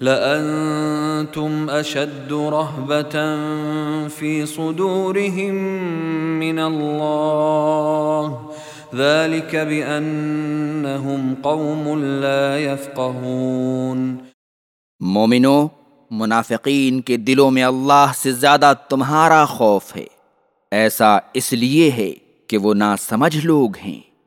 لأنتم أشد رهبة في صدورهم من الله. ذلك بأنهم قوم لا يفقهون. مومنو، منافقین کے دلوں میں اللہ سے زیادہ تمہارا خوف ہے۔ ایسا اس لیے ہے کہ وہ نہ سمجھ لوگ ہیں۔